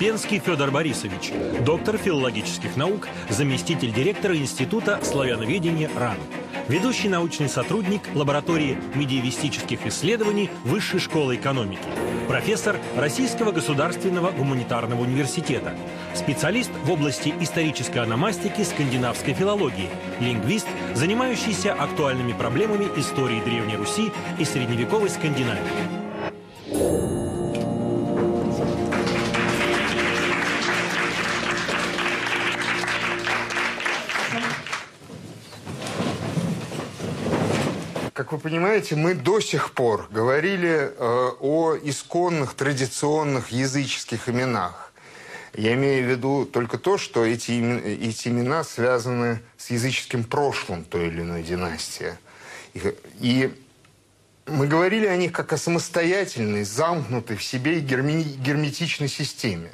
Успенский Федор Борисович, доктор филологических наук, заместитель директора Института славяноведения РАН ведущий научный сотрудник лаборатории медиевистических исследований Высшей школы экономики, профессор Российского государственного гуманитарного университета, специалист в области исторической аномастики скандинавской филологии, лингвист, занимающийся актуальными проблемами истории Древней Руси и средневековой Скандинавии. Понимаете, мы до сих пор говорили э, о исконных, традиционных языческих именах. Я имею в виду только то, что эти, эти имена связаны с языческим прошлым той или иной династии. И, и мы говорили о них как о самостоятельной, замкнутой в себе герми, герметичной системе.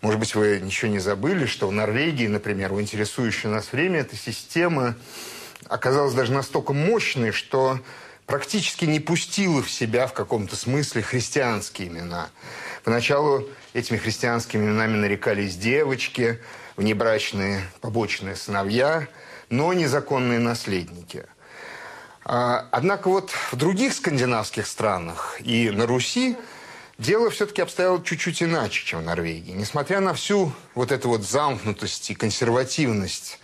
Может быть, вы ничего не забыли, что в Норвегии, например, в интересующее нас время, эта система оказалась даже настолько мощной, что практически не пустила в себя в каком-то смысле христианские имена. Поначалу этими христианскими именами нарекались девочки, внебрачные побочные сыновья, но незаконные наследники. А, однако вот в других скандинавских странах и на Руси дело все-таки обстояло чуть-чуть иначе, чем в Норвегии. Несмотря на всю вот эту вот замкнутость и консервативность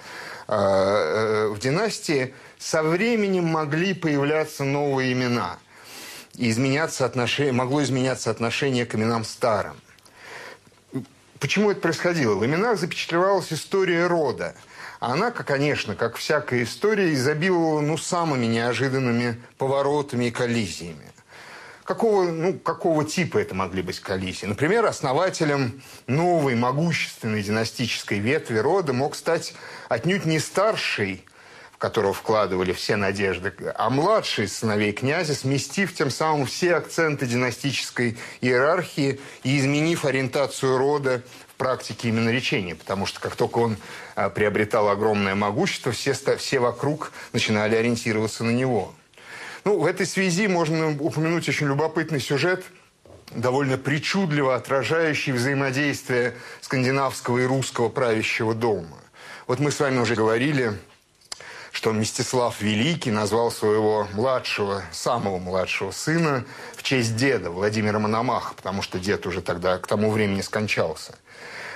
в династии со временем могли появляться новые имена. И изменяться отношение, могло изменяться отношение к именам старым. Почему это происходило? В именах запечатлевалась история рода. Она, конечно, как всякая история, изобиловала ну, самыми неожиданными поворотами и коллизиями. Какого, ну, какого типа это могли быть коллизии? Например, основателем новой могущественной династической ветви рода мог стать отнюдь не старший, в которого вкладывали все надежды, а младший сыновей князя, сместив тем самым все акценты династической иерархии и изменив ориентацию рода в практике именно речения, потому что как только он а, приобретал огромное могущество, все, все вокруг начинали ориентироваться на него. Ну, в этой связи можно упомянуть очень любопытный сюжет, довольно причудливо отражающий взаимодействие скандинавского и русского правящего дома. Вот мы с вами уже говорили, что Мстислав Великий назвал своего младшего, самого младшего сына в честь деда Владимира Мономаха, потому что дед уже тогда к тому времени скончался.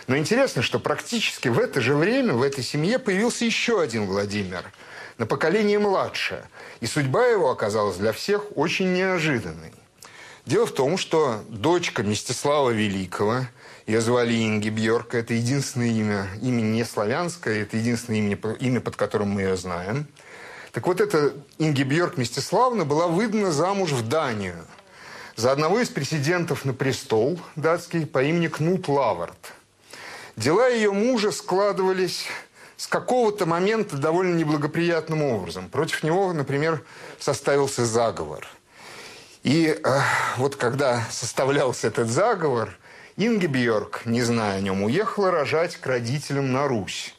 Но интересно, что практически в это же время в этой семье появился еще один Владимир – на поколение младше. И судьба его оказалась для всех очень неожиданной. Дело в том, что дочка Мстислава Великого, ее звали Инги Бьорк, это единственное имя, имя не славянское, это единственное имя, имя, под которым мы ее знаем. Так вот, эта Инги Бьорк Мстиславна была выдана замуж в Данию за одного из президентов на престол датский по имени Кнут Лавард. Дела ее мужа складывались с какого-то момента довольно неблагоприятным образом. Против него, например, составился заговор. И э, вот когда составлялся этот заговор, Инге Бьорк, не зная о нем, уехала рожать к родителям на Русь.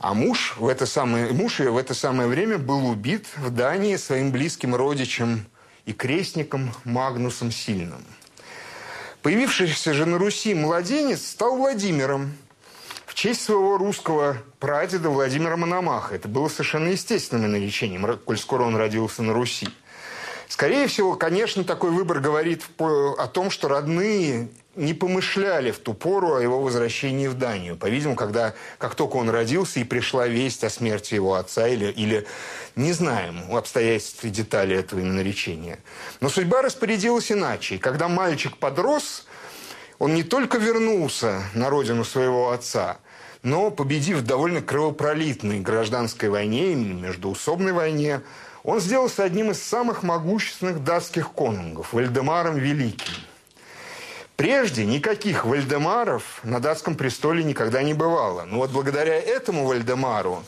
А муж в это самое, муж ее в это самое время был убит в Дании своим близким родичем и крестником Магнусом Сильным. Появившийся же на Руси младенец стал Владимиром, в честь своего русского прадеда Владимира Мономаха. Это было совершенно естественным наречением, коль скоро он родился на Руси. Скорее всего, конечно, такой выбор говорит о том, что родные не помышляли в ту пору о его возвращении в Данию. По-видимому, когда, как только он родился и пришла весть о смерти его отца или, или не знаем обстоятельств и деталей этого наречения. Но судьба распорядилась иначе. И когда мальчик подрос, он не только вернулся на родину своего отца, но, победив в довольно кровопролитной гражданской войне, междуусобной войне, он сделался одним из самых могущественных датских конунгов, Вальдемаром Великим. Прежде никаких Вальдемаров на датском престоле никогда не бывало. Но вот благодаря этому Вальдемару,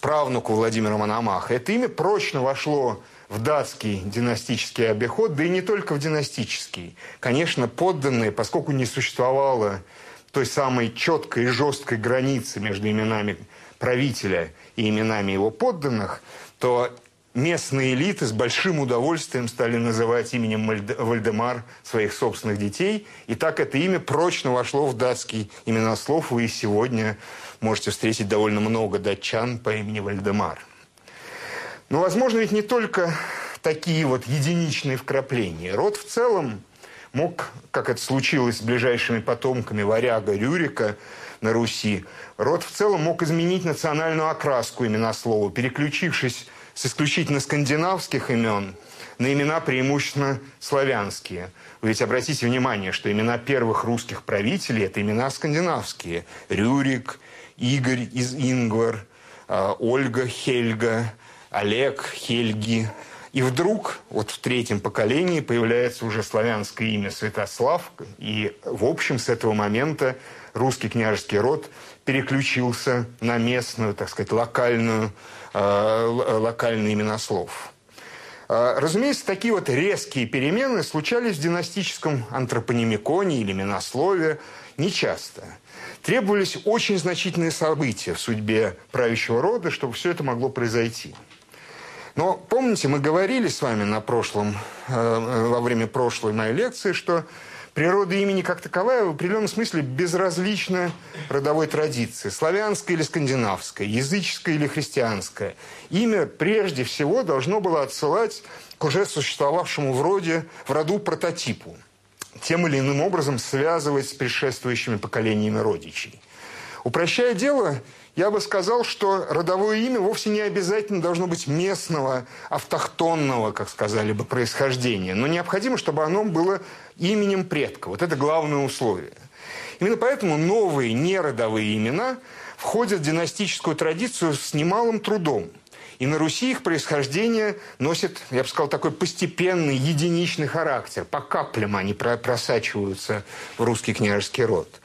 правнуку Владимира Мономаха, это имя прочно вошло в датский династический обиход, да и не только в династический. Конечно, подданные, поскольку не существовало той самой четкой и жесткой границы между именами правителя и именами его подданных, то местные элиты с большим удовольствием стали называть именем Вальдемар своих собственных детей. И так это имя прочно вошло в датский именослов. Вы и сегодня можете встретить довольно много датчан по имени Вальдемар. Но, возможно, ведь не только такие вот единичные вкрапления. Род в целом мог, как это случилось с ближайшими потомками варяга Рюрика на Руси, род в целом мог изменить национальную окраску имена слова, переключившись с исключительно скандинавских имен на имена преимущественно славянские. Ведь обратите внимание, что имена первых русских правителей – это имена скандинавские. Рюрик, Игорь из Ингвар, а, Ольга, Хельга, Олег, Хельги. И вдруг, вот в третьем поколении, появляется уже славянское имя Святослав. И, в общем, с этого момента русский княжеский род переключился на местную, так сказать, локальную Э, локальный именослов. Э, разумеется, такие вот резкие перемены случались в династическом антропонимиконе или именослове нечасто. Требовались очень значительные события в судьбе правящего рода, чтобы все это могло произойти. Но помните, мы говорили с вами на прошлом, э, во время прошлой моей лекции, что Природа имени как таковая в определенном смысле безразлична родовой традиции. Славянская или скандинавская, языческая или христианская. Имя прежде всего должно было отсылать к уже существовавшему в роде, в роду прототипу. Тем или иным образом связывать с предшествующими поколениями родичей. Упрощая дело, я бы сказал, что родовое имя вовсе не обязательно должно быть местного, автохтонного, как сказали бы, происхождения. Но необходимо, чтобы оно было именем предка. Вот это главное условие. Именно поэтому новые неродовые имена входят в династическую традицию с немалым трудом. И на Руси их происхождение носит, я бы сказал, такой постепенный, единичный характер. По каплям они просачиваются в русский княжеский род.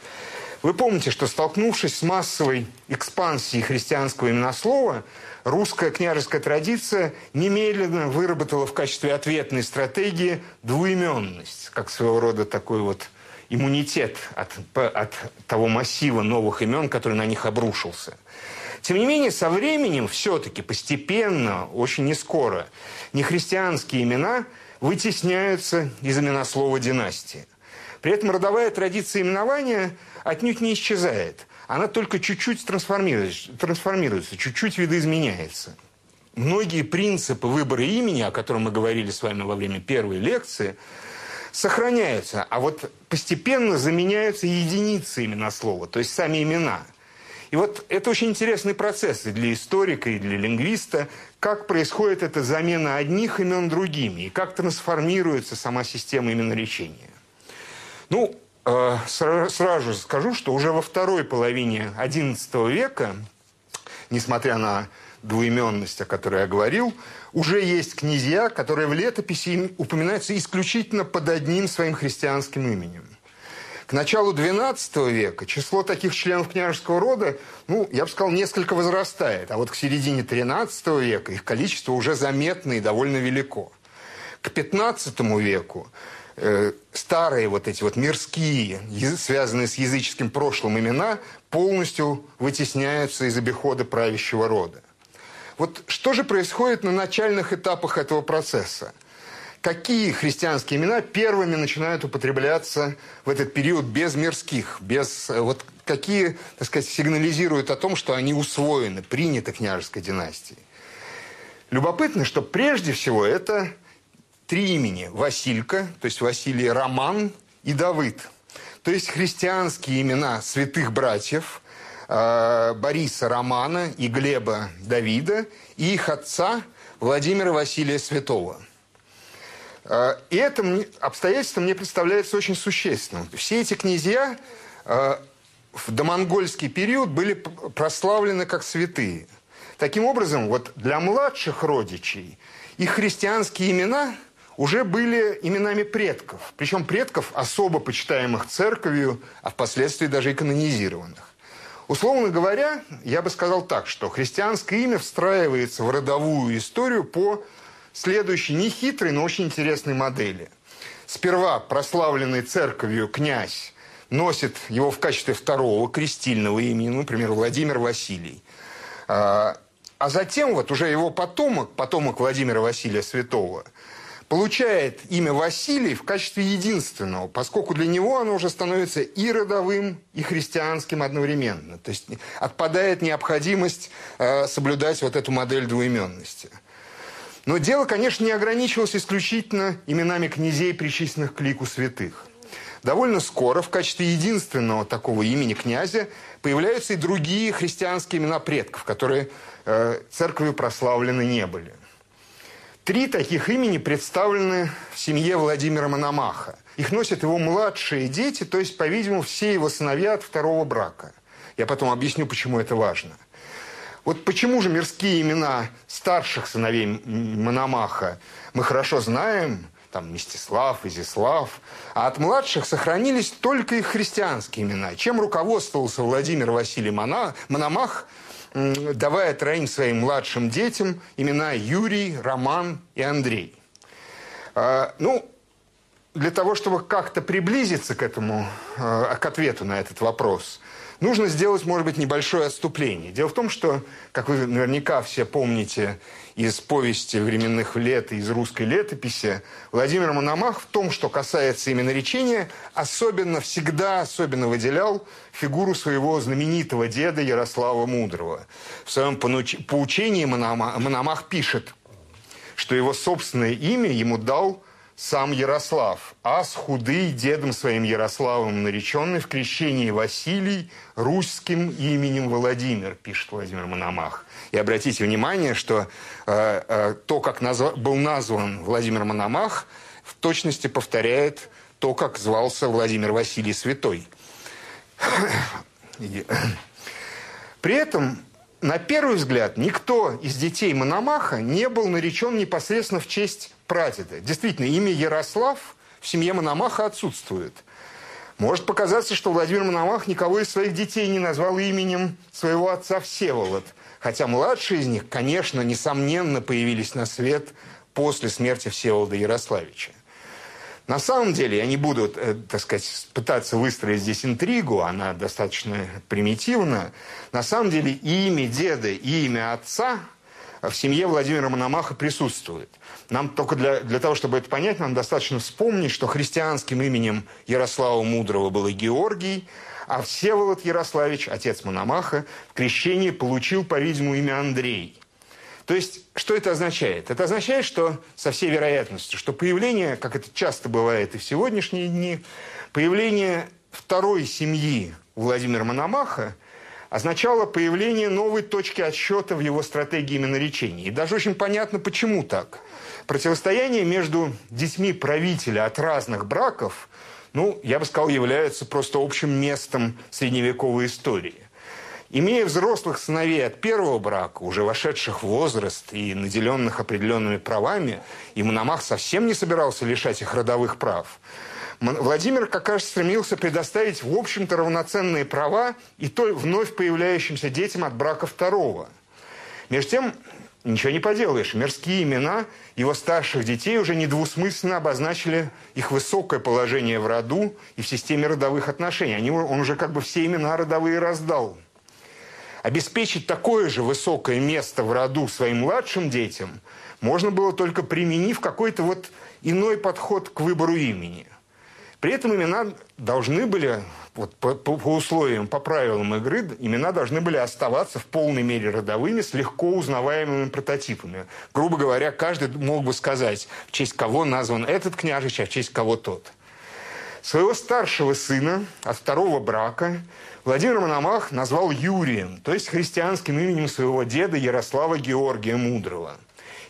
Вы помните, что столкнувшись с массовой экспансией христианского именослова, русская княжеская традиция немедленно выработала в качестве ответной стратегии двуименность, как своего рода такой вот иммунитет от, от того массива новых имен, который на них обрушился. Тем не менее, со временем все-таки постепенно, очень нескоро, нехристианские имена вытесняются из именослова династии. При этом родовая традиция именования отнюдь не исчезает. Она только чуть-чуть трансформируется, трансформируется чуть-чуть видоизменяется. Многие принципы выбора имени, о котором мы говорили с вами во время первой лекции, сохраняются, а вот постепенно заменяются единицы именно слова, то есть сами имена. И вот это очень интересный процесс и для историка, и для лингвиста, как происходит эта замена одних имен другими, и как трансформируется сама система именоречения. Ну, э, сразу же скажу, что уже во второй половине XI века, несмотря на двуименность, о которой я говорил, уже есть князья, которые в летописи упоминаются исключительно под одним своим христианским именем. К началу XII века число таких членов княжеского рода, ну, я бы сказал, несколько возрастает. А вот к середине XIII века их количество уже заметно и довольно велико. К XV веку Э, старые вот эти вот мирские, связанные с языческим прошлым имена, полностью вытесняются из обихода правящего рода. Вот что же происходит на начальных этапах этого процесса? Какие христианские имена первыми начинают употребляться в этот период без мирских, без э, вот какие, так сказать, сигнализируют о том, что они усвоены, приняты княжеской династией? Любопытно, что прежде всего это три имени. Василька, то есть Василий Роман и Давыд. То есть христианские имена святых братьев э, Бориса Романа и Глеба Давида и их отца Владимира Василия Святого. Э, и это обстоятельство мне представляется очень существенным. Все эти князья э, в домонгольский период были прославлены как святые. Таким образом, вот для младших родичей их христианские имена уже были именами предков. Причем предков, особо почитаемых церковью, а впоследствии даже и канонизированных. Условно говоря, я бы сказал так, что христианское имя встраивается в родовую историю по следующей нехитрой, но очень интересной модели. Сперва прославленный церковью князь носит его в качестве второго крестильного имени, например, Владимир Василий. А, А затем вот уже его потомок, потомок Владимира Василия Святого, получает имя Василий в качестве единственного, поскольку для него оно уже становится и родовым, и христианским одновременно. То есть отпадает необходимость э, соблюдать вот эту модель двуименности. Но дело, конечно, не ограничивалось исключительно именами князей, причисленных к лику святых. Довольно скоро в качестве единственного такого имени князя появляются и другие христианские имена предков, которые э, церковью прославлены не были. Три таких имени представлены в семье Владимира Мономаха. Их носят его младшие дети, то есть, по-видимому, все его сыновья от второго брака. Я потом объясню, почему это важно. Вот почему же мирские имена старших сыновей Мономаха мы хорошо знаем, там Мстислав, Изислав, а от младших сохранились только их христианские имена. Чем руководствовался Владимир Василий Мономах – давая троим своим младшим детям имена Юрий, Роман и Андрей. А, ну, для того, чтобы как-то приблизиться к этому, а, к ответу на этот вопрос, нужно сделать, может быть, небольшое отступление. Дело в том, что, как вы наверняка все помните из повести временных лет и из русской летописи, Владимир Мономах в том, что касается именно речения, особенно всегда особенно выделял фигуру своего знаменитого деда Ярослава Мудрого. В своем поучении Мономах пишет, что его собственное имя ему дал сам Ярослав, ас худый дедом своим Ярославом нареченный в крещении Василий русским именем Владимир, пишет Владимир Мономах. И обратите внимание, что э, э, то, как назв... был назван Владимир Мономах, в точности повторяет то, как звался Владимир Василий Святой. При этом, на первый взгляд, никто из детей Мономаха не был наречен непосредственно в честь прадеда. Действительно, имя Ярослав в семье Мономаха отсутствует. Может показаться, что Владимир Мономах никого из своих детей не назвал именем своего отца Всеволод. Хотя младшие из них, конечно, несомненно, появились на свет после смерти Всеволода Ярославича. На самом деле, я не буду, э, так сказать, пытаться выстроить здесь интригу, она достаточно примитивна. На самом деле, и имя деда, и имя отца в семье Владимира Мономаха присутствует. Нам только для, для того, чтобы это понять, нам достаточно вспомнить, что христианским именем Ярослава Мудрого был Георгий, а Всеволод Ярославич, отец Мономаха, в крещении получил, по-видимому, имя Андрей. То есть, что это означает? Это означает, что со всей вероятностью, что появление, как это часто бывает и в сегодняшние дни, появление второй семьи Владимира Мономаха означало появление новой точки отсчета в его стратегии именоречения. И даже очень понятно, почему так. Противостояние между детьми правителя от разных браков, ну, я бы сказал, является просто общим местом средневековой истории. Имея взрослых сыновей от первого брака, уже вошедших в возраст и наделенных определенными правами, и Мономах совсем не собирался лишать их родовых прав, Владимир как раз стремился предоставить, в общем-то, равноценные права и то вновь появляющимся детям от брака второго. Между тем, ничего не поделаешь, мирские имена его старших детей уже недвусмысленно обозначили их высокое положение в роду и в системе родовых отношений. Они, он уже как бы все имена родовые раздал. Обеспечить такое же высокое место в роду своим младшим детям можно было только применив какой-то вот иной подход к выбору имени. При этом имена должны были, вот по, по, по условиям, по правилам игры, имена должны были оставаться в полной мере родовыми с легко узнаваемыми прототипами. Грубо говоря, каждый мог бы сказать, в честь кого назван этот княжич, а в честь кого тот. Своего старшего сына от второго брака Владимир Мономах назвал Юрием, то есть христианским именем своего деда Ярослава Георгия Мудрого.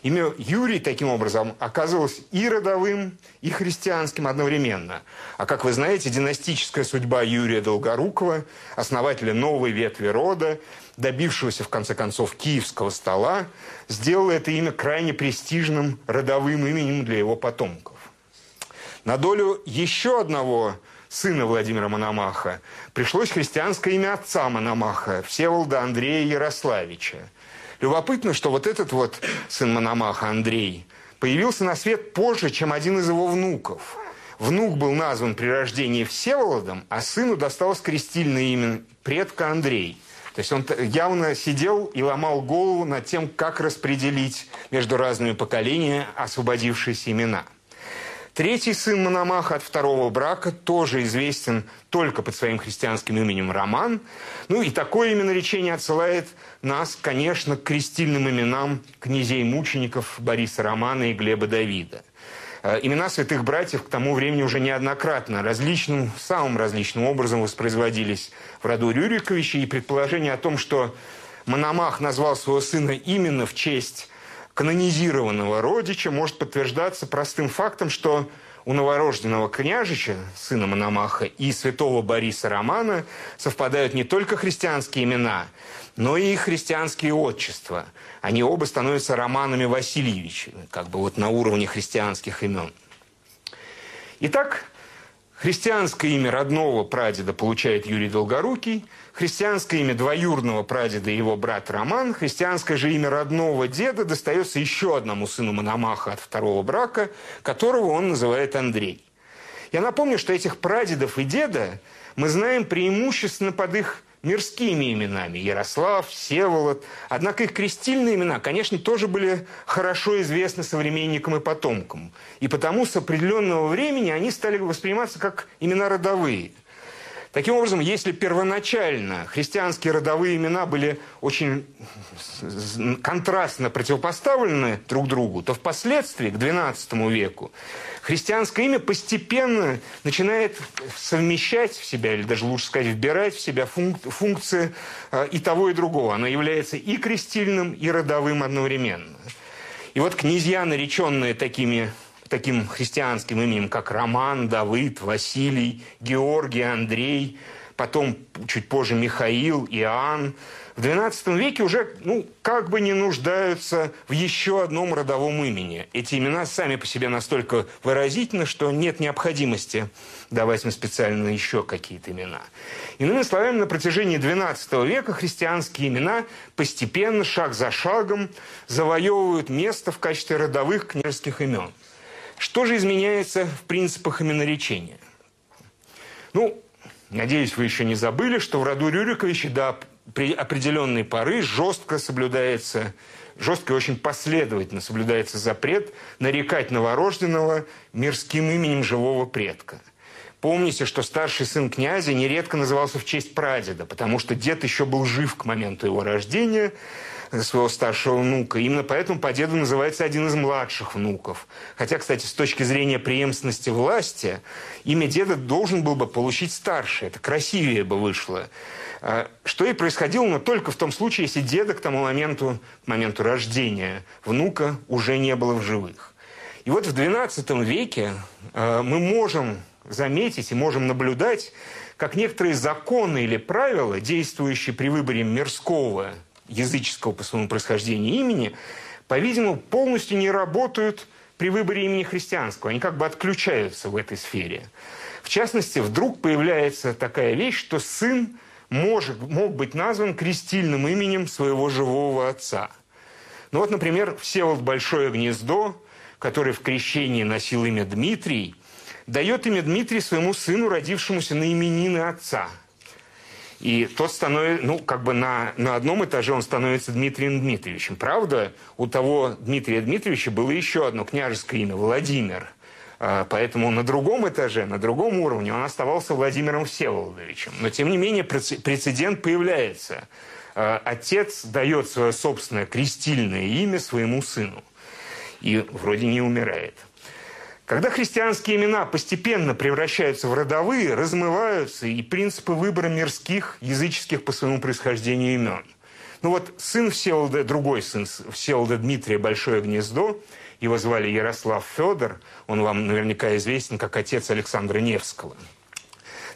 Имя Юрий, таким образом, оказывалось и родовым, и христианским одновременно. А как вы знаете, династическая судьба Юрия Долгорукова, основателя новой ветви рода, добившегося, в конце концов, киевского стола, сделала это имя крайне престижным родовым именем для его потомков. На долю еще одного сына Владимира Мономаха, пришлось христианское имя отца Мономаха, Всеволода Андрея Ярославича. Любопытно, что вот этот вот сын Мономаха, Андрей, появился на свет позже, чем один из его внуков. Внук был назван при рождении Всеволодом, а сыну досталось крестильное имя предка Андрей. То есть он явно сидел и ломал голову над тем, как распределить между разными поколениями освободившиеся имена. Третий сын Мономаха от второго брака тоже известен только под своим христианским именем Роман. Ну и такое именно речение отсылает нас, конечно, к крестильным именам князей-мучеников Бориса Романа и Глеба Давида. Э, имена святых братьев к тому времени уже неоднократно различным, самым различным образом воспроизводились в роду Рюриковича. И предположение о том, что Мономах назвал своего сына именно в честь канонизированного родича, может подтверждаться простым фактом, что у новорожденного княжича, сына Мономаха, и святого Бориса Романа совпадают не только христианские имена, но и христианские отчества. Они оба становятся Романами Васильевичами, как бы вот на уровне христианских имен. Итак, христианское имя родного прадеда получает Юрий Долгорукий, христианское имя двоюродного прадеда и его брат Роман, христианское же имя родного деда достается еще одному сыну Мономаха от второго брака, которого он называет Андрей. Я напомню, что этих прадедов и деда мы знаем преимущественно под их мирскими именами – Ярослав, Всеволод. Однако их крестильные имена, конечно, тоже были хорошо известны современникам и потомкам. И потому с определенного времени они стали восприниматься как имена родовые – Таким образом, если первоначально христианские родовые имена были очень контрастно противопоставлены друг другу, то впоследствии, к XII веку, христианское имя постепенно начинает совмещать в себя, или даже лучше сказать, вбирать в себя функ функции э, и того, и другого. Оно является и крестильным, и родовым одновременно. И вот князья, нареченные такими таким христианским именем, как Роман, Давыд, Василий, Георгий, Андрей, потом чуть позже Михаил, Иоанн, в XII веке уже ну, как бы не нуждаются в еще одном родовом имени. Эти имена сами по себе настолько выразительны, что нет необходимости давать им специально еще какие-то имена. Иными словами, на протяжении XII века христианские имена постепенно, шаг за шагом, завоевывают место в качестве родовых княжеских имен – что же изменяется в принципах именоречения? Ну, надеюсь, вы еще не забыли, что в роду Рюриковича до определенной поры жестко соблюдается, жестко и очень последовательно соблюдается запрет нарекать новорожденного мирским именем живого предка. Помните, что старший сын князя нередко назывался в честь прадеда, потому что дед еще был жив к моменту его рождения, своего старшего внука. Именно поэтому по деду называется один из младших внуков. Хотя, кстати, с точки зрения преемственности власти, имя деда должен был бы получить старший. Это красивее бы вышло. А, что и происходило, но только в том случае, если деда к тому моменту, к моменту рождения внука уже не было в живых. И вот в XII веке а, мы можем заметить и можем наблюдать, как некоторые законы или правила, действующие при выборе мирского языческого по своему происхождению имени, по-видимому, полностью не работают при выборе имени христианского. Они как бы отключаются в этой сфере. В частности, вдруг появляется такая вещь, что сын может, мог быть назван крестильным именем своего живого отца. Ну вот, например, Всеволод Большое Гнездо, который в крещении носил имя Дмитрий, дает имя Дмитрий своему сыну, родившемуся на именины отца – и тот становится, ну, как бы на, на одном этаже он становится Дмитрием Дмитриевичем. Правда, у того Дмитрия Дмитриевича было еще одно княжеское имя – Владимир. А, поэтому на другом этаже, на другом уровне он оставался Владимиром Всеволодовичем. Но, тем не менее, прецедент появляется. А, отец дает свое собственное крестильное имя своему сыну. И вроде не умирает. Когда христианские имена постепенно превращаются в родовые, размываются и принципы выбора мирских, языческих по своему происхождению имен. Ну вот сын Всеволода, другой сын Всеволода Дмитрия Большое Гнездо, его звали Ярослав Федор, он вам наверняка известен как отец Александра Невского.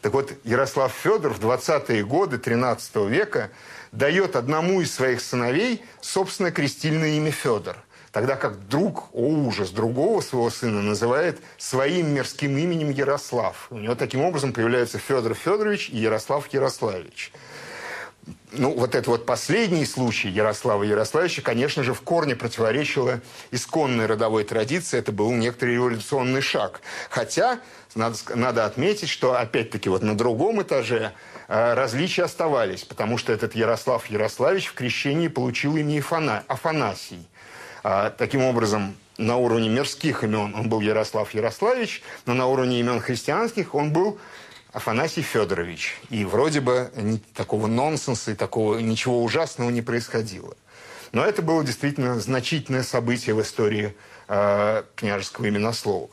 Так вот, Ярослав Федор в 20-е годы 13 века дает одному из своих сыновей собственное крестильное имя Федор – Тогда как друг, о ужас, другого своего сына называет своим мирским именем Ярослав. У него таким образом появляются Федор Федорович и Ярослав Ярославич. ну, вот этот вот последний случай Ярослава Ярославича, конечно же, в корне противоречило исконной родовой традиции. Это был некоторый революционный шаг. Хотя, надо, надо отметить, что, опять-таки, вот на другом этаже э, различия оставались, потому что этот Ярослав Ярославич в крещении получил имя Афана, Афанасий. А, таким образом, на уровне мирских имен он был Ярослав Ярославич, но на уровне имен христианских он был Афанасий Федорович. И вроде бы такого нонсенса и такого ничего ужасного не происходило. Но это было действительно значительное событие в истории э, княжеского именослова.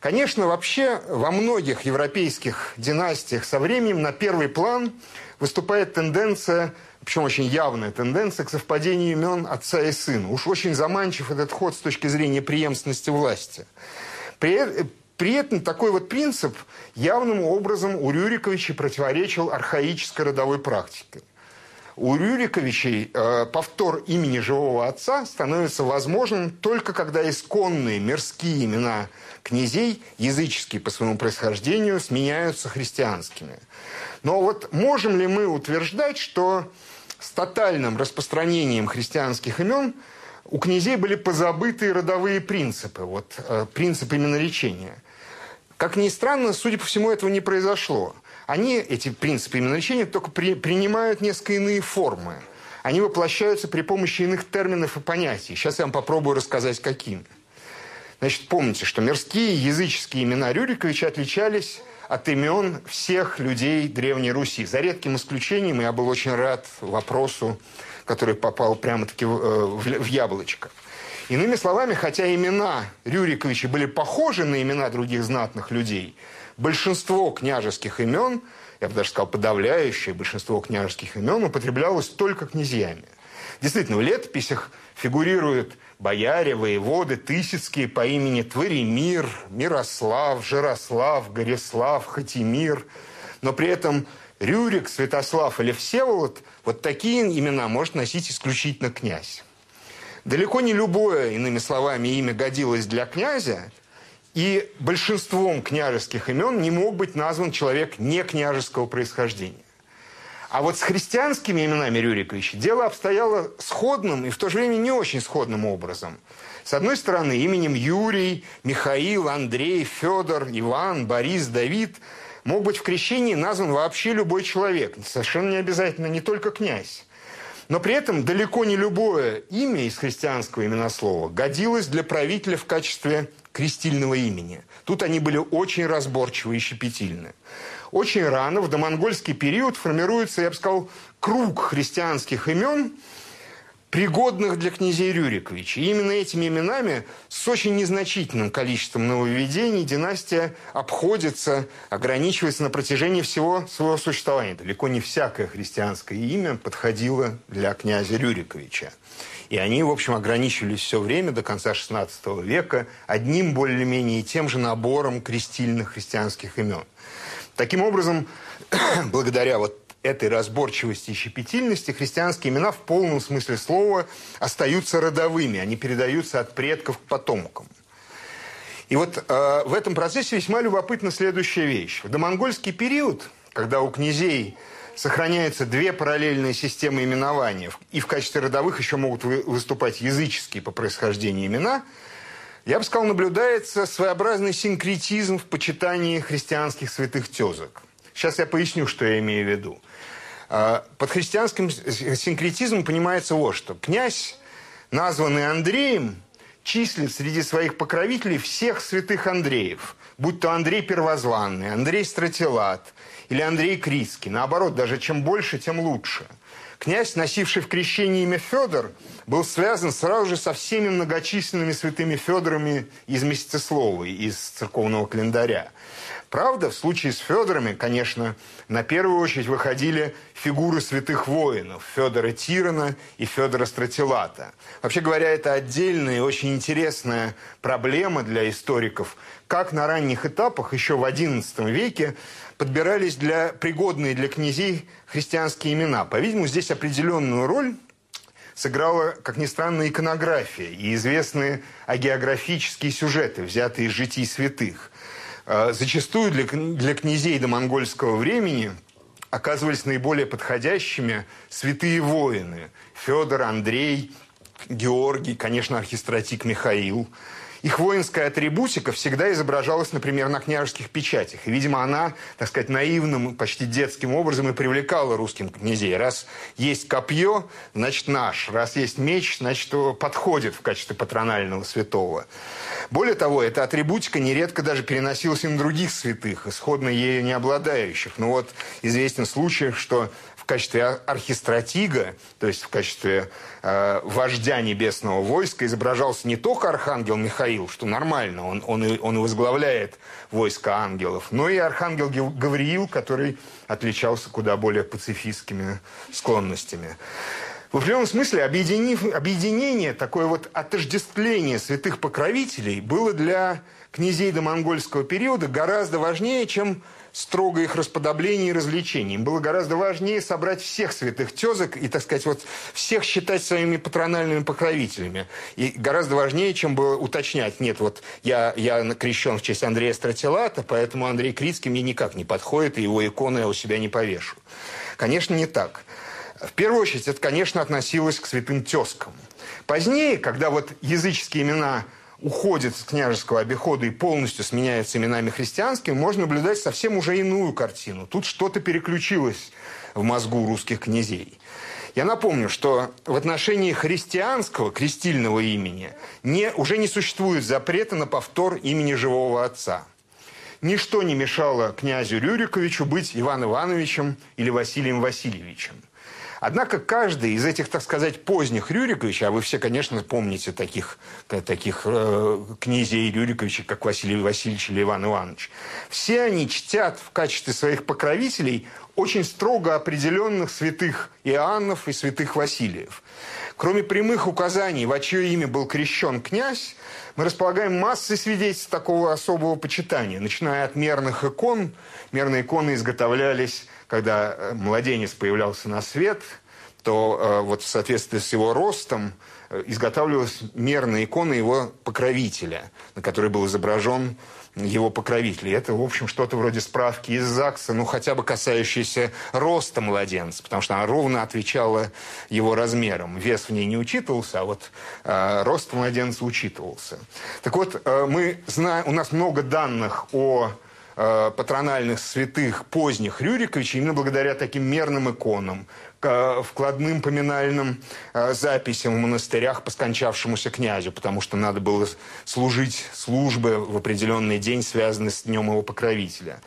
Конечно, вообще во многих европейских династиях со временем на первый план выступает тенденция, причем очень явная тенденция к совпадению имен отца и сына. Уж очень заманчив этот ход с точки зрения преемственности власти. При, при этом такой вот принцип явным образом у Рюриковичей противоречил архаической родовой практике. У Рюриковичей э, повтор имени живого отца становится возможным только когда исконные мирские имена князей, языческие по своему происхождению, сменяются христианскими. Но вот можем ли мы утверждать, что с тотальным распространением христианских имен у князей были позабыты родовые принципы, вот, э, принципы именоречения – как ни странно, судя по всему, этого не произошло. Они, эти принципы именоречения, только при, принимают несколько иные формы. Они воплощаются при помощи иных терминов и понятий. Сейчас я вам попробую рассказать, какими. Значит, помните, что мирские языческие имена Рюриковича отличались от имен всех людей Древней Руси. За редким исключением я был очень рад вопросу, который попал прямо-таки в, э, в, в яблочко. Иными словами, хотя имена Рюриковича были похожи на имена других знатных людей, большинство княжеских имен, я бы даже сказал подавляющее большинство княжеских имен употреблялось только князьями. Действительно, в летописях фигурируют бояре, воеводы, тысяцкие по имени Творимир, Мирослав, Жирослав, Горислав, Хатимир. Но при этом Рюрик, Святослав или Всеволод, вот такие имена может носить исключительно князь. Далеко не любое, иными словами, имя годилось для князя, и большинством княжеских имен не мог быть назван человек не княжеского происхождения. А вот с христианскими именами Рюриковича дело обстояло сходным и в то же время не очень сходным образом. С одной стороны, именем Юрий, Михаил, Андрей, Федор, Иван, Борис, Давид мог быть в крещении назван вообще любой человек. Совершенно не обязательно не только князь. Но при этом далеко не любое имя из христианского именослова годилось для правителя в качестве крестильного имени. Тут они были очень разборчивы и щепетильны. Очень рано, в домонгольский период, формируется, я бы сказал, круг христианских имен – пригодных для князей Рюриковича. И именно этими именами с очень незначительным количеством нововведений династия обходится, ограничивается на протяжении всего своего существования. Далеко не всякое христианское имя подходило для князя Рюриковича. И они, в общем, ограничивались все время до конца XVI века одним более-менее тем же набором крестильных христианских имен. Таким образом, благодаря вот этой разборчивости и щепетильности христианские имена в полном смысле слова остаются родовыми, они передаются от предков к потомкам. И вот э, в этом процессе весьма любопытна следующая вещь. В домонгольский период, когда у князей сохраняются две параллельные системы именования, и в качестве родовых еще могут выступать языческие по происхождению имена, я бы сказал, наблюдается своеобразный синкретизм в почитании христианских святых тезок. Сейчас я поясню, что я имею в виду. А, под христианским синкретизмом понимается вот что. Князь, названный Андреем, числит среди своих покровителей всех святых Андреев, будь то Андрей Первозванный, Андрей Стратилат или Андрей Критский. Наоборот, даже чем больше, тем лучше. Князь, носивший в крещении имя Федор, был связан сразу же со всеми многочисленными святыми Федорами из Месяцесловой, из церковного календаря. Правда, в случае с Федорами, конечно, на первую очередь выходили фигуры святых воинов Федора Тирана и Федора Стратилата. Вообще говоря, это отдельная и очень интересная проблема для историков, как на ранних этапах, еще в XI веке, подбирались для, пригодные для князей христианские имена. По-видимому, здесь определенную роль сыграла, как ни странно, иконография и известные агеографические сюжеты, взятые из житий святых. А, зачастую для, для князей до монгольского времени оказывались наиболее подходящими святые воины. Федор, Андрей, Георгий, конечно, архистратик Михаил – их воинская атрибутика всегда изображалась, например, на княжеских печатях. И, видимо, она, так сказать, наивным, почти детским образом и привлекала русским князей. Раз есть копье, значит наш. Раз есть меч, значит подходит в качестве патронального святого. Более того, эта атрибутика нередко даже переносилась и на других святых, исходно ею не обладающих. Ну вот известен случай, что качестве архистратига, то есть в качестве э, вождя небесного войска, изображался не только архангел Михаил, что нормально, он, он, и, он и возглавляет войско ангелов, но и архангел Гавриил, который отличался куда более пацифистскими склонностями. В определенном смысле объединив, объединение, такое вот отождествление святых покровителей было для князей до монгольского периода гораздо важнее, чем строго их расподобление и развлечение. Им было гораздо важнее собрать всех святых тезок и, так сказать, вот всех считать своими патрональными покровителями. И гораздо важнее, чем было уточнять, нет, вот я, я крещен в честь Андрея Стратилата, поэтому Андрей Крицкий мне никак не подходит, и его иконы я у себя не повешу. Конечно, не так. В первую очередь, это, конечно, относилось к святым тезкам. Позднее, когда вот языческие имена уходит с княжеского обихода и полностью сменяется именами христианскими, можно наблюдать совсем уже иную картину. Тут что-то переключилось в мозгу русских князей. Я напомню, что в отношении христианского крестильного имени не, уже не существует запрета на повтор имени живого отца. Ничто не мешало князю Рюриковичу быть Иван Ивановичем или Василием Васильевичем. Однако каждый из этих, так сказать, поздних Рюриковичей, а вы все, конечно, помните таких, таких э, князей Рюриковичей, как Василий Васильевич или Иван Иванович, все они чтят в качестве своих покровителей очень строго определенных святых Иоаннов и святых Василиев. Кроме прямых указаний, во чье имя был крещен князь, мы располагаем массой свидетельств такого особого почитания, начиная от мерных икон. Мерные иконы изготовлялись когда э, младенец появлялся на свет, то э, вот в соответствии с его ростом э, изготавливалась мерная икона его покровителя, на которой был изображен его покровитель. И это, в общем, что-то вроде справки из ЗАГСа, ну, хотя бы касающейся роста младенца, потому что она ровно отвечала его размерам. Вес в ней не учитывался, а вот э, рост младенца учитывался. Так вот, э, мы знаем, у нас много данных о Э, патрональных святых поздних Рюриковичей именно благодаря таким мерным иконам, вкладным поминальным э, записям в монастырях по скончавшемуся князю, потому что надо было служить службы в определенный день, связанный с днем его покровителя.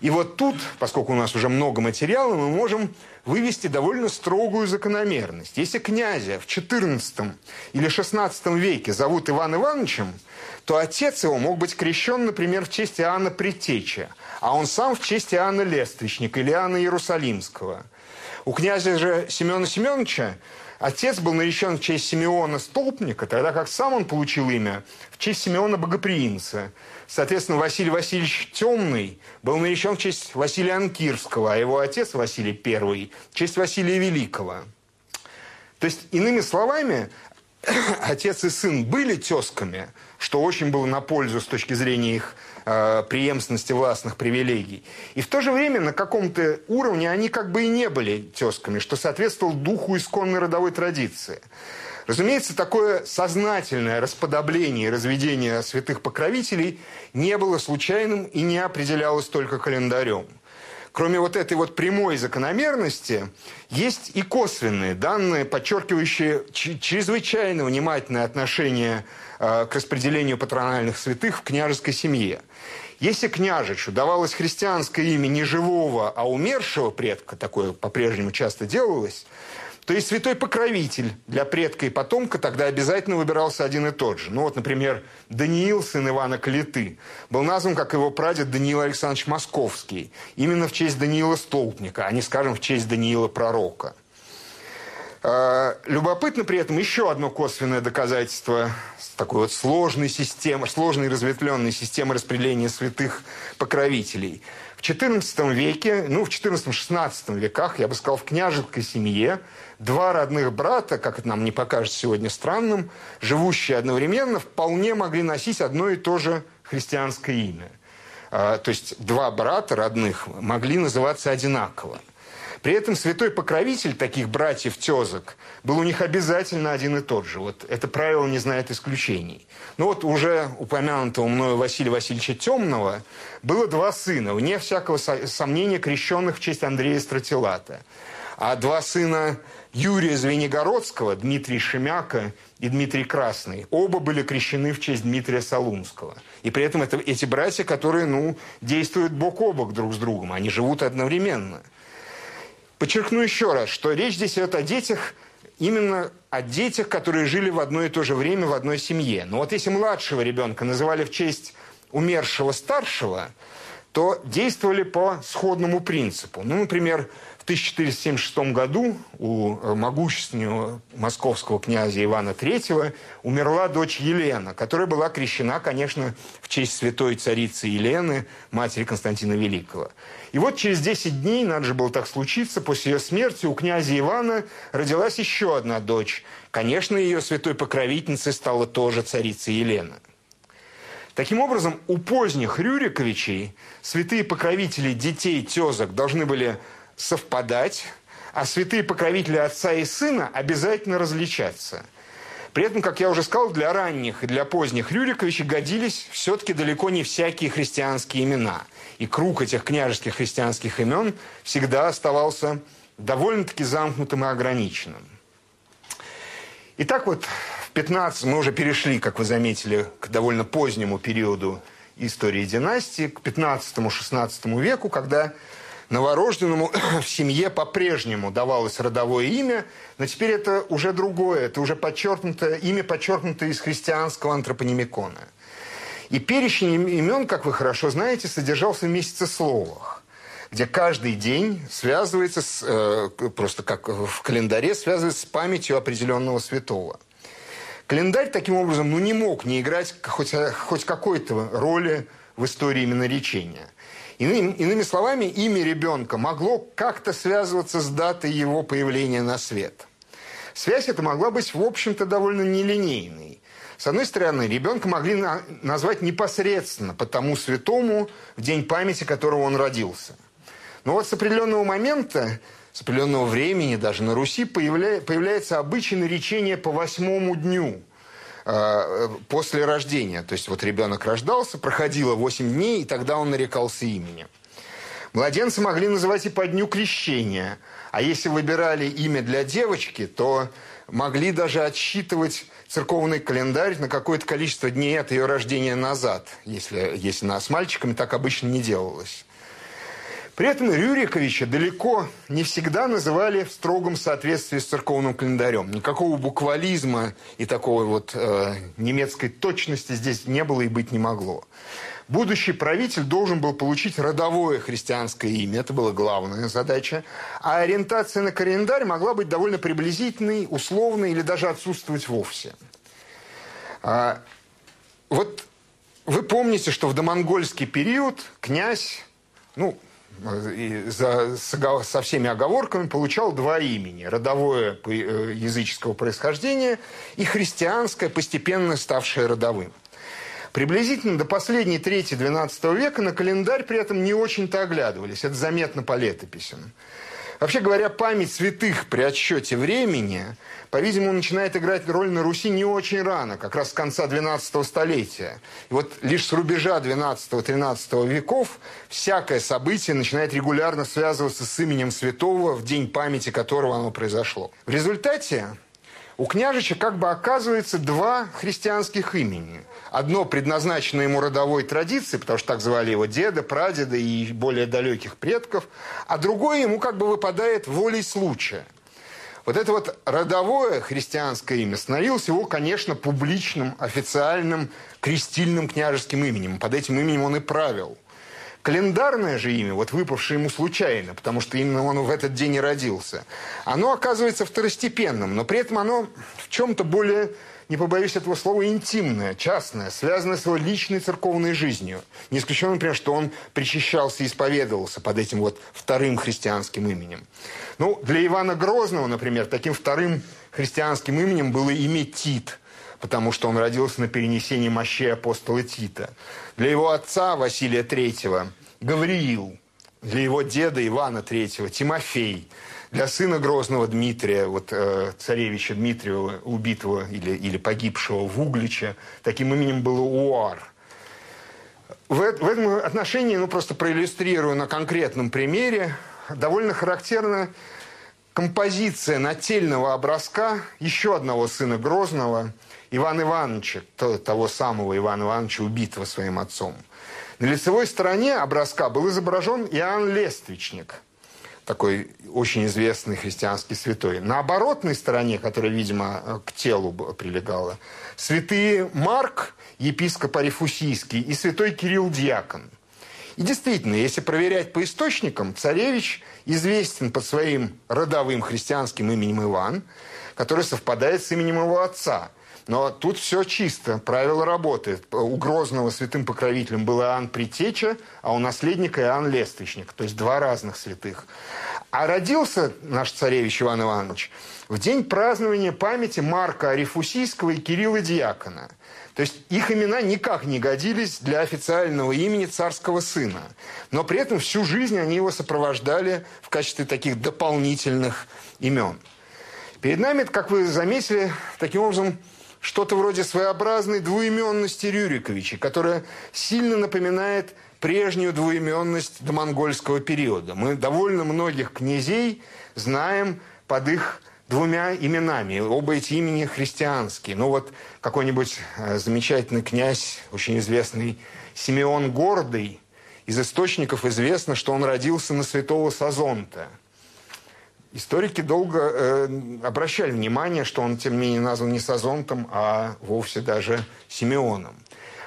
И вот тут, поскольку у нас уже много материала, мы можем вывести довольно строгую закономерность. Если князя в XIV или XVI веке зовут Иван Ивановичем, то отец его мог быть крещен, например, в честь Иоанна Предтеча, а он сам в честь Иоанна Лествичника или Иоанна Иерусалимского. У князя же Семена Семеновича отец был наречен в честь Симеона Столпника, тогда как сам он получил имя в честь Симеона Богоприимца. Соответственно, Василий Васильевич Темный был наречен в честь Василия Анкирского, а его отец Василий I в честь Василия Великого. То есть, иными словами, отец и сын были тезками, что очень было на пользу с точки зрения их э, преемственности властных привилегий. И в то же время на каком-то уровне они как бы и не были тезками, что соответствовало духу исконной родовой традиции. Разумеется, такое сознательное расподобление и разведение святых покровителей не было случайным и не определялось только календарем. Кроме вот этой вот прямой закономерности, есть и косвенные данные, подчеркивающие чрезвычайно внимательное отношение э, к распределению патрональных святых в княжеской семье. Если княжичу давалось христианское имя не живого, а умершего предка, такое по-прежнему часто делалось, то есть святой покровитель для предка и потомка тогда обязательно выбирался один и тот же. Ну вот, например, Даниил, сын Ивана Калиты, был назван, как его прадед Даниил Александрович Московский, именно в честь Даниила Столпника, а не, скажем, в честь Даниила Пророка. А, любопытно при этом еще одно косвенное доказательство такой вот сложной системы, сложной разветвленной системы распределения святых покровителей. В XIV веке, ну, в XIV-XVI веках, я бы сказал, в княжеской семье два родных брата, как это нам не покажется сегодня странным, живущие одновременно, вполне могли носить одно и то же христианское имя. А, то есть два брата родных могли называться одинаково. При этом святой покровитель таких братьев-тезок был у них обязательно один и тот же. Вот это правило не знает исключений. Ну вот уже упомянутого мною Василия Васильевича Темного было два сына, вне всякого сомнения крещенных в честь Андрея Стратилата. А два сына Юрия Звенигородского, Дмитрий Шемяка и Дмитрий Красный, оба были крещены в честь Дмитрия Солунского. И при этом это эти братья, которые ну, действуют бок о бок друг с другом, они живут одновременно – Подчеркну еще раз, что речь здесь идет о детях, именно о детях, которые жили в одно и то же время в одной семье. Но вот если младшего ребенка называли в честь умершего старшего, то действовали по сходному принципу. Ну, например, в 1476 году у э, могущественного московского князя Ивана III умерла дочь Елена, которая была крещена, конечно, в честь святой царицы Елены, матери Константина Великого. И вот через 10 дней, надо же было так случиться, после ее смерти у князя Ивана родилась еще одна дочь. Конечно, ее святой покровительницей стала тоже царица Елена. Таким образом, у поздних Рюриковичей святые покровители детей тезок должны были совпадать, а святые покровители отца и сына обязательно различаться. При этом, как я уже сказал, для ранних и для поздних Рюриковичей годились все-таки далеко не всякие христианские имена. И круг этих княжеских христианских имен всегда оставался довольно-таки замкнутым и ограниченным. Итак, вот в 15 мы уже перешли, как вы заметили, к довольно позднему периоду истории династии, к 15-16 веку, когда Новорожденному в семье по-прежнему давалось родовое имя, но теперь это уже другое, это уже подчеркнутое, имя подчеркнутое из христианского антропонимикона. И перечень имен, как вы хорошо знаете, содержался в месяцесловах, где каждый день связывается с, э, просто как в календаре, связывается с памятью определенного святого. Календарь таким образом ну, не мог не играть хоть, хоть какой-то роли в истории именно речения – Иными, иными словами, имя ребенка могло как-то связываться с датой его появления на свет. Связь эта могла быть, в общем-то, довольно нелинейной. С одной стороны, ребенка могли на назвать непосредственно по тому святому, в день памяти которого он родился. Но вот с определенного момента, с определенного времени даже на Руси появля появляется обычай наречения по восьмому дню – после рождения. То есть вот ребенок рождался, проходило 8 дней, и тогда он нарекался именем. Младенца могли называть и по дню крещения. А если выбирали имя для девочки, то могли даже отсчитывать церковный календарь на какое-то количество дней от ее рождения назад, если, если на, с мальчиками так обычно не делалось. При этом Рюриковича далеко не всегда называли в строгом соответствии с церковным календарем. Никакого буквализма и такой вот э, немецкой точности здесь не было и быть не могло. Будущий правитель должен был получить родовое христианское имя, это была главная задача, а ориентация на календарь могла быть довольно приблизительной, условной или даже отсутствовать вовсе. А, вот вы помните, что в домонгольский период князь, ну, и за, со всеми оговорками получал два имени. Родовое э, языческого происхождения и христианское, постепенно ставшее родовым. Приблизительно до последней трети XII века на календарь при этом не очень-то оглядывались. Это заметно по летописям. Вообще говоря, память святых при отсчете времени, по-видимому, начинает играть роль на Руси не очень рано, как раз с конца XII столетия. И вот лишь с рубежа XII-XIII веков всякое событие начинает регулярно связываться с именем святого, в день памяти которого оно произошло. В результате у княжича как бы оказывается два христианских имени. Одно предназначено ему родовой традицией, потому что так звали его деда, прадеда и более далеких предков, а другое ему как бы выпадает волей случая. Вот это вот родовое христианское имя становилось его, конечно, публичным, официальным, крестильным княжеским именем. Под этим именем он и правил – Календарное же имя, вот выпавшее ему случайно, потому что именно он в этот день и родился, оно оказывается второстепенным, но при этом оно в чем-то более, не побоюсь этого слова, интимное, частное, связанное с его личной церковной жизнью. Не исключено, например, что он причащался и исповедовался под этим вот вторым христианским именем. Ну, для Ивана Грозного, например, таким вторым христианским именем было имя Тит – потому что он родился на перенесении мощей апостола Тита. Для его отца, Василия III, Гавриил. для его деда Ивана III Тимофей, для сына Грозного Дмитрия, вот э, царевича Дмитриева, убитого или, или погибшего в Угличе, таким именем был Уар. В, в этом отношении, ну просто проиллюстрирую на конкретном примере, довольно характерна композиция нательного образка еще одного сына Грозного, Ивана Ивановича, того самого Ивана Ивановича, убитого своим отцом. На лицевой стороне образка был изображен Иоанн Лествичник, такой очень известный христианский святой. На оборотной стороне, которая, видимо, к телу прилегала, святые Марк, епископ Арифусийский, и святой Кирилл Дьякон. И действительно, если проверять по источникам, царевич известен под своим родовым христианским именем Иван, который совпадает с именем его отца – но тут все чисто, правило работает. У Грозного святым покровителем был Иоанн Притеча, а у наследника Иоанн Лесточник, то есть два разных святых. А родился наш царевич Иван Иванович в день празднования памяти Марка Арифусийского и Кирилла Диакона. То есть их имена никак не годились для официального имени царского сына. Но при этом всю жизнь они его сопровождали в качестве таких дополнительных имен. Перед нами, как вы заметили, таким образом что-то вроде своеобразной двуименности Рюриковича, которая сильно напоминает прежнюю двуименность домонгольского периода. Мы довольно многих князей знаем под их двумя именами. Оба эти имени христианские. Ну вот какой-нибудь э, замечательный князь, очень известный Симеон Гордый, из источников известно, что он родился на святого Сазонта – Историки долго э, обращали внимание, что он, тем не менее, назван не Сазонтом, а вовсе даже Симеоном.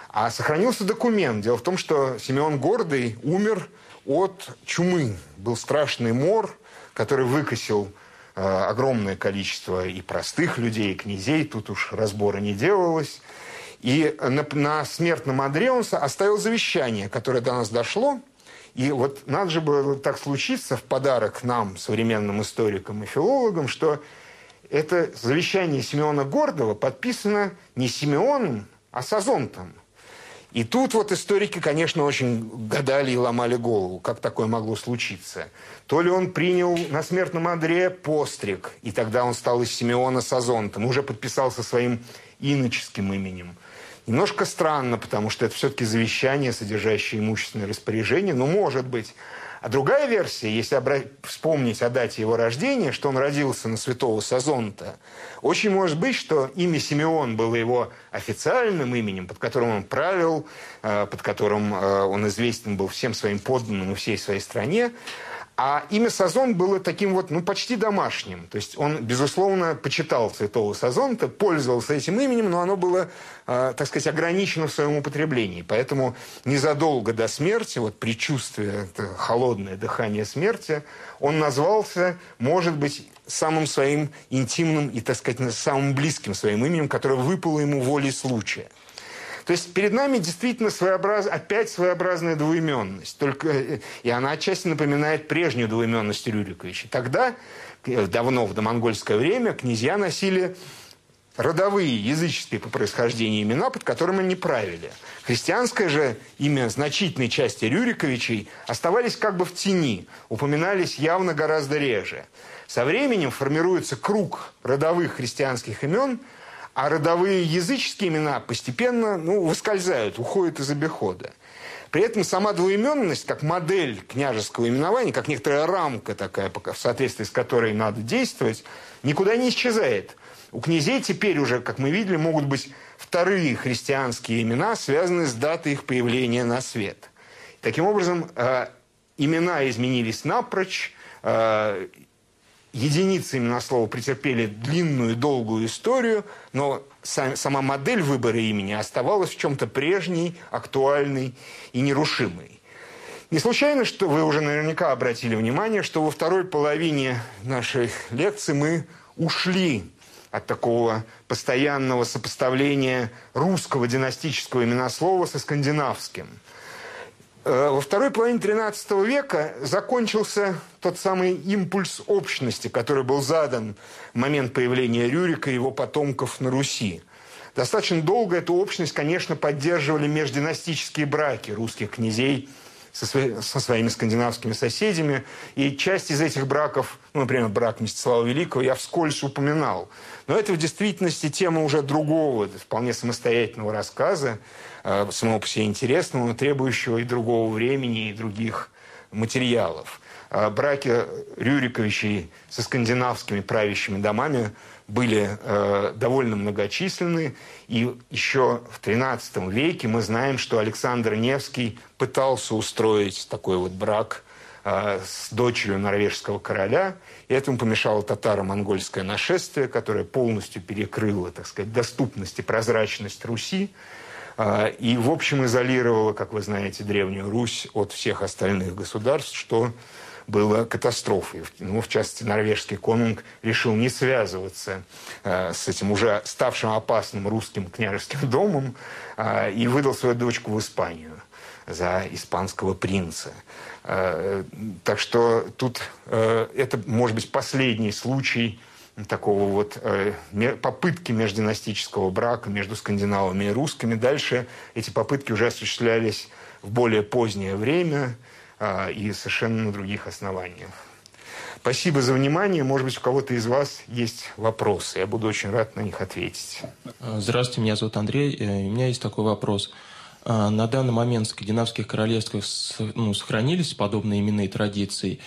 А сохранился документ. Дело в том, что Симеон Гордый умер от чумы. Был страшный мор, который выкосил э, огромное количество и простых людей, и князей. Тут уж разбора не делалось. И на, на смертном одре он оставил завещание, которое до нас дошло – и вот надо же было так случиться в подарок нам, современным историкам и филологам, что это завещание Симеона Гордова подписано не Симеоном, а Сазонтом. И тут вот историки, конечно, очень гадали и ломали голову, как такое могло случиться. То ли он принял на смертном одре постриг, и тогда он стал из Симеона Сазонтом, уже подписался своим иноческим именем – Немножко странно, потому что это все-таки завещание, содержащее имущественное распоряжение, но может быть. А другая версия, если вспомнить о дате его рождения, что он родился на святого Сазонта, очень может быть, что имя Симеон было его официальным именем, под которым он правил, э, под которым э, он известен был всем своим подданным и всей своей стране, а имя Сазон было таким вот, ну, почти домашним. То есть он, безусловно, почитал святого Сазонта, пользовался этим именем, но оно было, э, так сказать, ограничено в своем употреблении. Поэтому незадолго до смерти, вот предчувствие, это холодное дыхание смерти, он назвался, может быть, самым своим интимным и, так сказать, самым близким своим именем, которое выпало ему волей случая. То есть перед нами действительно своеобраз... опять своеобразная двуименность. Только... Э, и она отчасти напоминает прежнюю двуименность Рюриковича. Тогда, э, давно в домонгольское время, князья носили родовые, языческие по происхождению имена, под которыми они правили. Христианское же имя значительной части Рюриковичей оставались как бы в тени, упоминались явно гораздо реже. Со временем формируется круг родовых христианских имен – а родовые языческие имена постепенно ну, выскользают, уходят из обихода. При этом сама двуименность, как модель княжеского именования, как некоторая рамка такая, в соответствии с которой надо действовать, никуда не исчезает. У князей теперь уже, как мы видели, могут быть вторые христианские имена, связанные с датой их появления на свет. Таким образом, э, имена изменились напрочь, э, единицы именно слова претерпели длинную долгую историю, но сама модель выбора имени оставалась в чем-то прежней, актуальной и нерушимой. Не случайно, что вы уже наверняка обратили внимание, что во второй половине нашей лекции мы ушли от такого постоянного сопоставления русского династического именослова со скандинавским – во второй половине XIII века закончился тот самый импульс общности, который был задан в момент появления Рюрика и его потомков на Руси. Достаточно долго эту общность, конечно, поддерживали междинастические браки русских князей со, свои, со своими скандинавскими соседями. И часть из этих браков, ну, например, брак Мстислава Великого, я вскользь упоминал. Но это в действительности тема уже другого, вполне самостоятельного рассказа, э, самого по себе интересного, но требующего и другого времени, и других материалов. Э, браки Рюриковичей со скандинавскими правящими домами были э, довольно многочисленны. И еще в XIII веке мы знаем, что Александр Невский пытался устроить такой вот брак э, с дочерью норвежского короля. И этому помешало татаро-монгольское нашествие, которое полностью перекрыло, так сказать, доступность и прозрачность Руси. Э, и, в общем, изолировало, как вы знаете, Древнюю Русь от всех остальных государств, что было катастрофой. Ну, в частности, норвежский конунг решил не связываться э, с этим уже ставшим опасным русским княжеским домом э, и выдал свою дочку в Испанию за испанского принца. Э, так что тут э, это, может быть, последний случай такого вот э, попытки междинастического брака между скандинавами и русскими. Дальше эти попытки уже осуществлялись в более позднее время – и совершенно на других основаниях. Спасибо за внимание. Может быть, у кого-то из вас есть вопросы. Я буду очень рад на них ответить. Здравствуйте, меня зовут Андрей. Э, у меня есть такой вопрос. А, на данный момент в скандинавских королевствах ну, сохранились подобные именные традиции?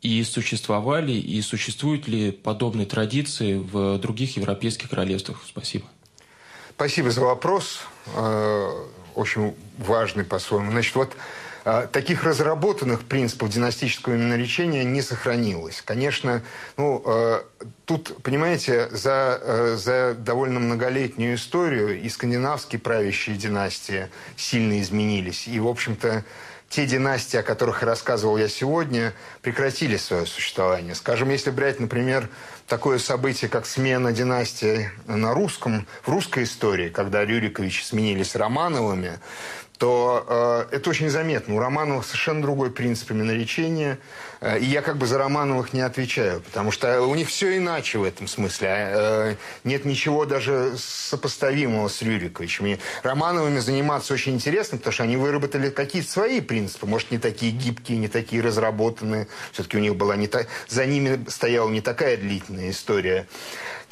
И существовали, и существуют ли подобные традиции в других европейских королевствах? Спасибо. Спасибо за вопрос. Э, очень важный по-своему. Значит, вот а, таких разработанных принципов династического именоречения не сохранилось. Конечно, ну, а, тут, понимаете, за, а, за довольно многолетнюю историю и скандинавские правящие династии сильно изменились. И, в общем-то, те династии, о которых рассказывал я сегодня, прекратили свое существование. Скажем, если брать, например, такое событие, как смена династии на русском, в русской истории, когда Рюриковичи сменились Романовыми, то э, это очень заметно. У Романовых совершенно другой принцип именоречения. Э, и я как бы за Романовых не отвечаю, потому что у них все иначе в этом смысле. Э, нет ничего даже сопоставимого с Рюриковичем. Романовыми заниматься очень интересно, потому что они выработали какие-то свои принципы. Может, не такие гибкие, не такие разработанные. Все-таки у них была не та... За ними стояла не такая длительная история.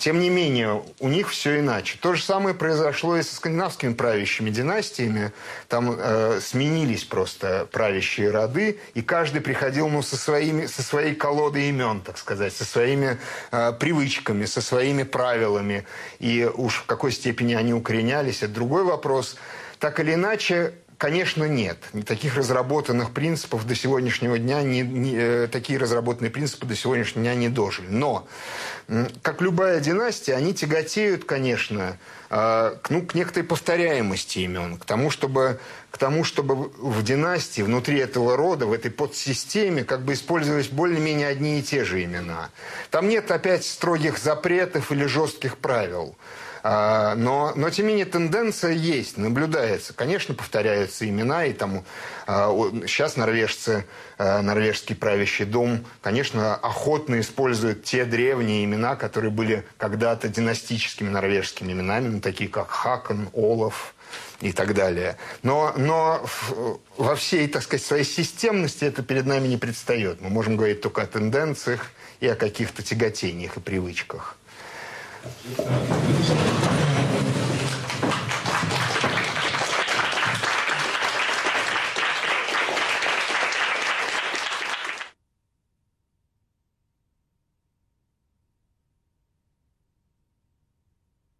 Тем не менее, у них все иначе. То же самое произошло и со скандинавскими правящими династиями. Там э, сменились просто правящие роды, и каждый приходил ну, со, своими, со своей колодой имен, так сказать, со своими э, привычками, со своими правилами. И уж в какой степени они укоренялись, это другой вопрос. Так или иначе, Конечно, нет. Таких разработанных принципов до сегодняшнего дня, не, не, э, такие разработанные принципы до сегодняшнего дня не дожили. Но, как любая династия, они тяготеют, конечно, э, к, ну, к некоторой повторяемости имен, к тому, чтобы, к тому, чтобы в династии, внутри этого рода, в этой подсистеме, как бы использовались более-менее одни и те же имена. Там нет опять строгих запретов или жестких правил. А, но, но, тем не менее, тенденция есть, наблюдается. Конечно, повторяются имена, и там сейчас а, норвежцы, а, норвежский правящий дом, конечно, охотно используют те древние имена, которые были когда-то династическими норвежскими именами, ну, такие как Хакон, Олаф, и так далее. Но, но во всей, так сказать, своей системности это перед нами не предстает. Мы можем говорить только о тенденциях и о каких-то тяготениях и привычках. Obrigado.